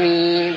آمين